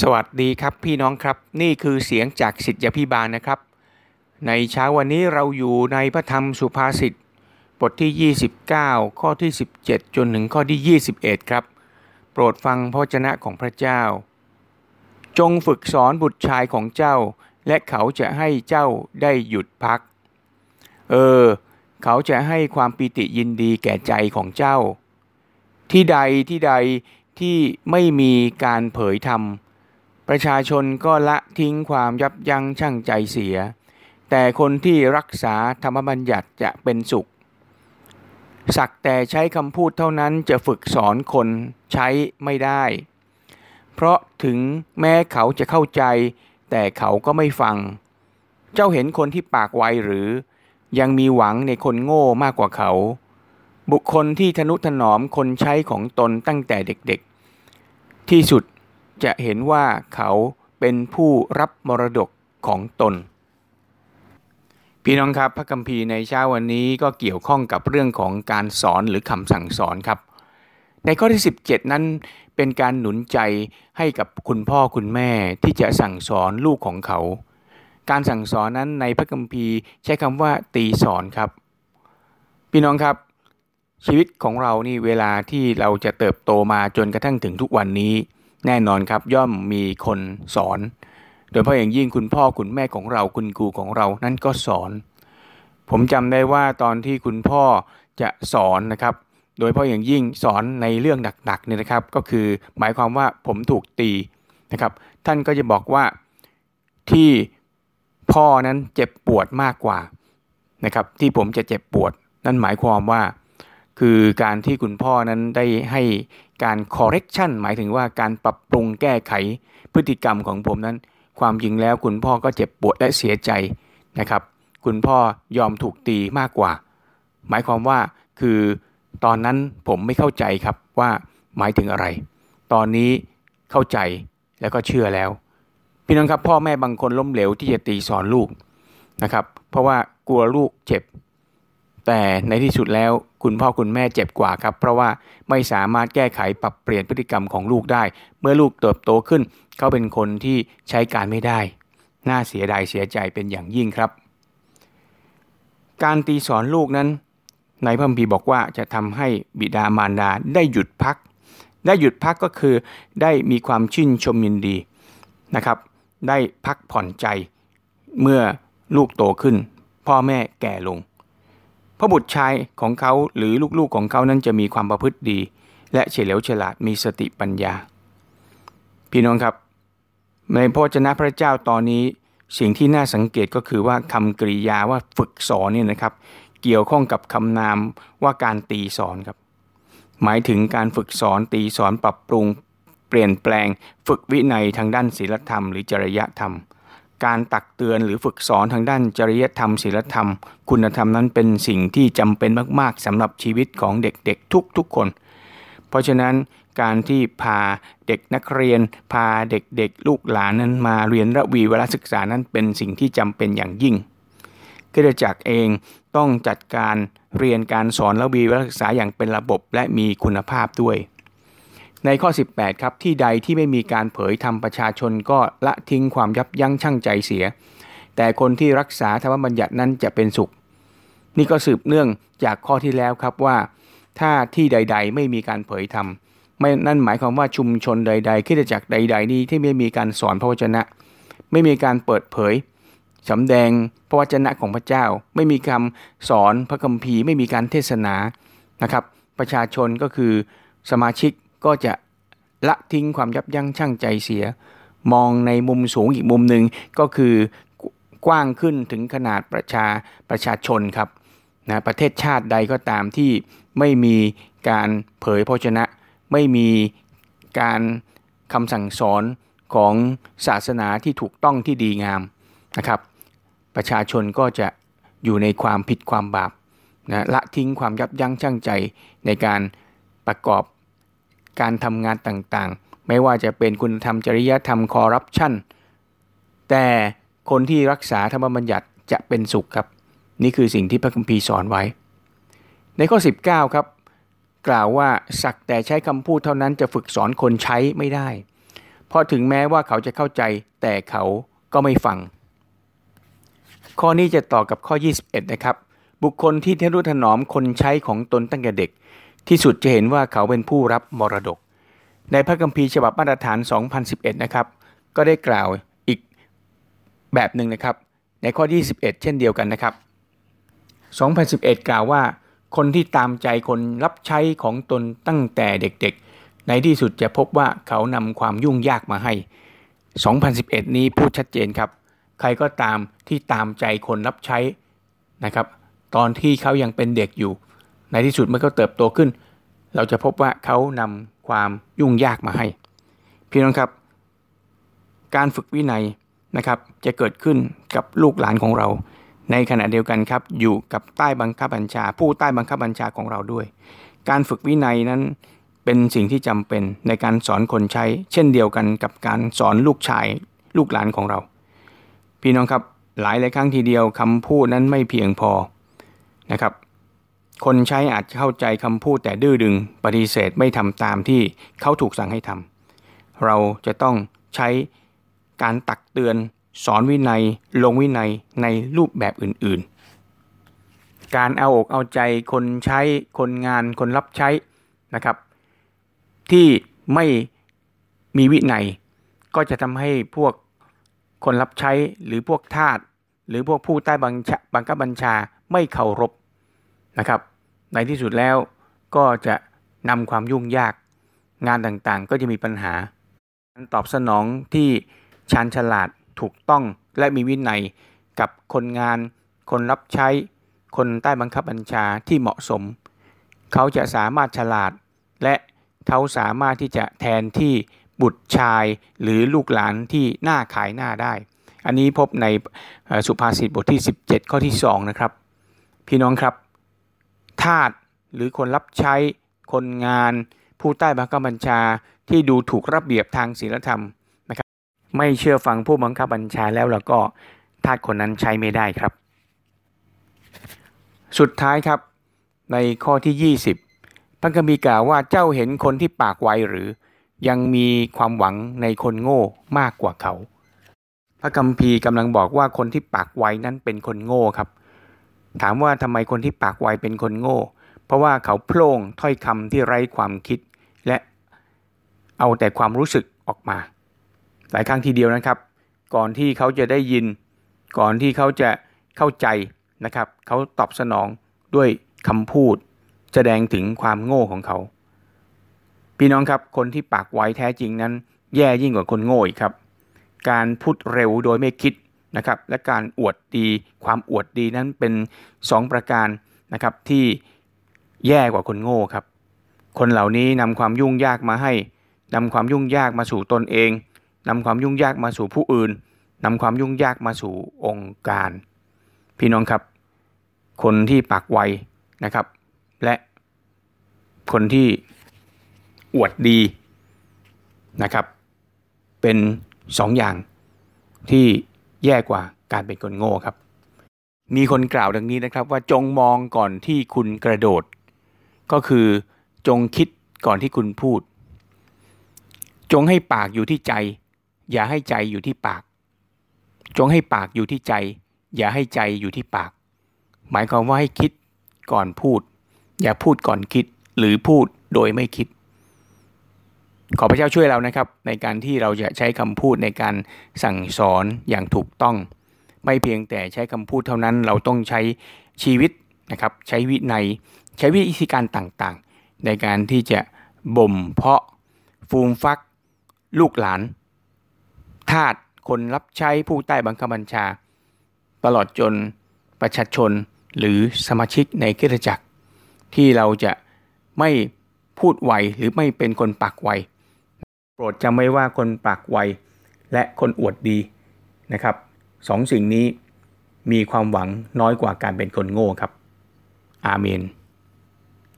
สวัสดีครับพี่น้องครับนี่คือเสียงจากสิทธิพิบาลนะครับ ในเช้าวันนี้เราอยู่ในพระธรรมสุภาษิตบทที่ 29 ข้อที่ 17 จนถึงข้อที่ 21 ครับ โปรดฟังพระวจนะของพระเจ้า จงฝึกสอนบุตรชายของเจ้า และเขาจะให้เจ้าได้หยุดพัก เออ เขาจะให้ความปิติยินดีแก่ใจของเจ้า ที่ใดที่ใดที่ไม่มีการเผยธรรม ประชาชนก็ละทิ้งความยับยั้งชั่งใจเสีย แต่คนที่รักษาธรรมบัญญัติจะเป็นสุข สักแต่ใช้คำพูดเท่านั้นจะฝึกสอนคนใช้ไม่ได้ เพราะถึงแม้เขาจะเข้าใจ แต่เขาก็ไม่ฟัง เจ้าเห็นคนที่ปากไวหรือ ยังมีหวังในคนโง่มากกว่าเขา บุคคลที่ทนุถนอมคนใช้ของตนตั้งแต่เด็กๆ ที่สุด จะเห็นว่าเขาเป็นผู้รับมรดกของตน พี่น้องครับพระคัมภีร์ในเช้าวันนี้ก็เกี่ยวข้องกับเรื่องของการสอนหรือคำสั่งสอนครับ ในข้อที่ 17 นั้นเป็นการหนุนใจให้กับคุณพ่อคุณแม่ที่จะสั่งสอนลูกของเขา การสั่งสอนนั้นในพระคัมภีร์ใช้คำว่าตีสอนครับ พี่น้องครับชีวิตของเรานี่เวลาที่เราจะเติบโตมาจนกระทั่งถึงทุกวันนี้ แน่นอนครับย่อมมีคนสอน โดยเฉพาะอย่างยิ่งคุณพ่อคุณแม่ของเราคุณครูของเรานั่นก็สอน ผมจำได้ว่าตอนที่คุณพ่อจะสอนนะครับ โดยเฉพาะอย่างยิ่งสอนในเรื่องหนักๆเนี่ยนะครับ ก็คือหมายความว่าผมถูกตีนะครับ ท่านก็จะบอกว่าที่พ่อนั้นเจ็บปวดมากกว่านะครับ ที่ผมจะเจ็บปวด นั่นหมายความว่า คือการที่คุณพ่อนั้นได้ให้ การ correction หมายถึงว่าการปรับปรุงแก้ไขพฤติกรรมของผมนั้น ความจริงแล้วคุณพ่อก็เจ็บปวดและเสียใจนะครับ คุณพ่อยอมถูกตีมากกว่า หมายความว่าคือตอนนั้นผมไม่เข้าใจครับว่าหมายถึงอะไร ตอนนี้เข้าใจแล้วก็เชื่อแล้ว พี่น้องครับพ่อแม่บางคนล้มเหลวที่จะตีสอนลูกนะครับ เพราะว่ากลัวลูกเจ็บ แต่ในที่สุดแล้วคุณพ่อคุณแม่เจ็บกว่าครับ เพราะว่าไม่สามารถแก้ไขปรับเปลี่ยนพฤติกรรมของลูกได้ เมื่อลูกเติบโตขึ้น เขาเป็นคนที่ใช้การไม่ได้ น่าเสียดายเสียใจเป็นอย่างยิ่งครับ การตีสอนลูกนั้นในพระคัมภีบอกว่าจะทำให้บิดามารดาได้หยุดพัก ได้หยุดพักก็คือได้มีความชื่นชมยินดีนะครับ ได้พักผ่อนใจเมื่อลูกโตขึ้น พ่อแม่แก่ลง พระบุตรชายของเขาหรือลูกๆของเขานั้นจะมีความประพฤติดี และเฉลียวฉลาดมีสติปัญญา พี่น้องครับ ในพระเจ้าพระเจ้าตอนนี้สิ่งที่น่าสังเกตก็คือว่าคำกริยาว่าฝึกสอนเนี่ยนะครับ เกี่ยวข้องกับคำนามว่าการตีสอนครับ หมายถึงการฝึกสอนตีสอนปรับปรุง เปลี่ยนแปลง ฝึกวินัยทางด้านศีลธรรม หรือจริยธรรม การตักเตือนหรือฝึกสอนทางด้านจริยธรรมศีลธรรม คุณธรรมนั้นเป็นสิ่งที่จำเป็นมากๆสำหรับชีวิตของเด็กๆทุกๆคน เพราะฉะนั้นการที่พาเด็กนักเรียน พาเด็กๆ ลูกหลานนั้นมาเรียนระวีเวลาศึกษานั้นเป็นสิ่งที่จำเป็นอย่างยิ่งก็จจักเองต้องจัดการเรียนการสอนระวีเวลาศึกษาอย่างเป็นระบบและมีคุณภาพด้วย ในข้อ 18 ครับที่ใดที่ไม่มีการเผยทำประชาชนก็ละทิ้งความยับยั้งชั่งใจเสีย แต่คนที่รักษาธรรมบัญญัตินั้นจะเป็นสุข นี่ก็สืบเนื่องจากข้อที่แล้วครับว่า ถ้าที่ใด ๆ ไม่มีการเผยธรรมไม่นั่นหมายความว่าชุมชนใดๆขึ้นจากใด ๆ นี้ที่ไม่มีการสอนพระวจนะ ไม่มีการเปิดเผยสำแดงพระวจนะของพระเจ้า ไม่มีคำสอนพระคัมภีร์ ไม่มีการเทศนานะครับ ประชาชนก็คือสมาชิก ก็จะละทิ้งความยับยั้งชั่งใจเสีย มองในมุมสูงอีกมุมหนึ่งก็คือกว้างขึ้นถึงขนาดประชาประชาชนครับนะประเทศชาติใดก็ตามที่ไม่มีการเผยพระชนะ ไม่มีการคำสั่งสอนของศาสนาที่ถูกต้องที่ดีงามนะครับ ประชาชนก็จะอยู่ในความผิดความบาปนะละทิ้งความยับยั้งชั่งใจในการประกอบ การทำงานต่างๆ ไม่ว่าจะเป็นคุณธรรมจริยธรรมคอร์รัปชันแต่คนที่รักษาธรรมบัญญัติจะเป็นสุขครับ นี่คือสิ่งที่พระคัมภีร์สอนไว้ ในข้อ 19 ครับ กล่าวว่าสักแต่ใช้คำพูดเท่านั้นจะฝึกสอนคนใช้ไม่ได้ เพราะถึงแม้ว่าเขาจะเข้าใจแต่เขาก็ไม่ฟัง ข้อนี้จะต่อกับข้อ 21 นะครับ บุคคลที่ทนุถนอมคนใช้ของตนตั้งแต่เด็ก ที่สุดจะเห็นว่าเขาเป็นผู้รับมรดก ในพระคัมภีร์ฉบับมาตรฐาน 2011 นะครับ ก็ได้กล่าวอีกแบบหนึ่งนะครับ ในข้อ21เช่นเดียวกันนะครับ 2011 กล่าวว่า คนที่ตามใจคนรับใช้ของตนตั้งแต่เด็กๆ ในที่สุดจะพบว่าเขานำความยุ่งยากมาให้ 2011 นี้พูดชัดเจนครับ ใครก็ตามที่ตามใจคนรับใช้นะครับ ตอนที่เขายังเป็นเด็กอยู่ ในที่สุดเมื่อเขาเติบโตขึ้น เราจะพบว่าเขานำความยุ่งยากมาให้ พี่น้องครับ การฝึกวินัยนะครับ จะเกิดขึ้นกับลูกหลานของเรา ในขณะเดียวกันครับ อยู่กับใต้บังคับบัญชา ผู้ใต้บังคับบัญชาของเราด้วย การฝึกวินัยนั้นเป็นสิ่งที่จำเป็นในการสอนคนใช้ เช่นเดียวกันกับการสอนลูกชายลูกหลานของเรา พี่น้องครับหลายหลายครั้งทีเดียวคำพูดนั้นไม่เพียงพอนะครับ คนใช้อาจเข้าใจคำพูดแต่ดื้อดึงปฏิเสธไม่ทำตามที่เขาถูกสั่งให้ทำเราจะต้องใช้การตักเตือน สอนวินัย ลงวินัยในรูปแบบอื่นๆ การเอาอกเอาใจคนใช้คนงานคนรับใช้นะครับ ที่ไม่มีวินัย ก็จะทำให้พวกคนรับใช้หรือพวกทาสหรือพวกผู้ใต้บังคับบัญชาไม่เคารพนะครับ ในที่สุดแล้วก็จะนำความยุ่งยาก งานต่างๆ ก็จะมีปัญหา การตอบสนองที่ชาญฉลาดถูกต้องและมีวินัยกับคนงาน คนรับใช้ คนใต้บังคับบัญชาที่เหมาะสม เขาจะสามารถฉลาด และเขาสามารถที่จะแทนที่บุตรชายหรือลูกหลานที่หน้าขายหน้าได้ อันนี้พบในสุภาษิตบทที่ 17 ข้อที่ 2 นะครับ พี่น้องครับ ทาสหรือคนรับใช้คนงาน ผู้ใต้บังคับบัญชาที่ดูถูกระเบียบทางศีลธรรมนะครับ ไม่เชื่อฟังผู้บังคับบัญชาแล้วเราก็ทาสคนนั้นใช้ไม่ได้ครับ สุดท้ายครับในข้อที่ 20 พระคัมภีร์กล่าวว่าเจ้าเห็นคนที่ปากไวหรือยังมีความหวังในคนโง่มากกว่าเขา พระคัมภีร์กำลังบอกว่าคนที่ปากไวนั้นเป็นคนโง่ครับ ถามว่าทำไมคนที่ปากไวเป็นคนโง่ เพราะว่าเขาโพล่งถ้อยคำที่ไร้ความคิด และเอาแต่ความรู้สึกออกมา หลายครั้งทีเดียวนะครับ ก่อนที่เขาจะได้ยิน ก่อนที่เขาจะเข้าใจนะครับ เขาตอบสนองด้วยคำพูด แสดงถึงความโง่ของเขา พี่น้องครับคนที่ปากไวแท้จริงนั้น แย่ยิ่งกว่าคนโง่อีกครับ การพูดเร็วโดยไม่คิด นะครับและการอวดดีความอวดดีนั้นเป็น 2 ประการนะครับที่แย่กว่าคนโง่ครับ คนเหล่านี้นำความยุ่งยากมาให้นำความยุ่งยากมาสู่ตนเองนำความยุ่งยากมาสู่ผู้อื่นนำความยุ่งยากมาสู่องค์การ พี่น้องครับ คนที่ปากไวนะครับ และคนที่อวดดีนะครับ เป็นสองอย่างที่ แย่กว่าการเป็นคนโง่ครับ มีคนกล่าวดังนี้นะครับว่าจงมองก่อนที่คุณกระโดด ก็คือจงคิดก่อนที่คุณพูด จงให้ปากอยู่ที่ใจ อย่าให้ใจอยู่ที่ปาก จงให้ปากอยู่ที่ใจ อย่าให้ใจอยู่ที่ปาก หมายความว่าให้คิดก่อนพูด อย่าพูดก่อนคิดหรือพูดโดยไม่คิด ขอพระเจ้าช่วยเรานะครับ ในการที่เราจะใช้คำพูดในการสั่งสอนอย่างถูกต้อง ไม่เพียงแต่ใช้คำพูดเท่านั้นเราต้องใช้ชีวิตนะครับใช้วินัยใช้วิธีการต่างๆ ในการที่จะบ่มเพาะฟูมฟัก ลูกหลาน ทาสคนรับใช้ผู้ใต้บังคับบัญชา ตลอดจนประชาชนหรือสมาชิกในกิจจักร ที่เราจะไม่พูดไวหรือไม่เป็นคนปากไว รดจำไว้ว่าคนปากไวและคนอวดดีนะครับสองสิ่งนี้มีความหวังน้อยกว่าการเป็นคนโง่ครับ อาเมน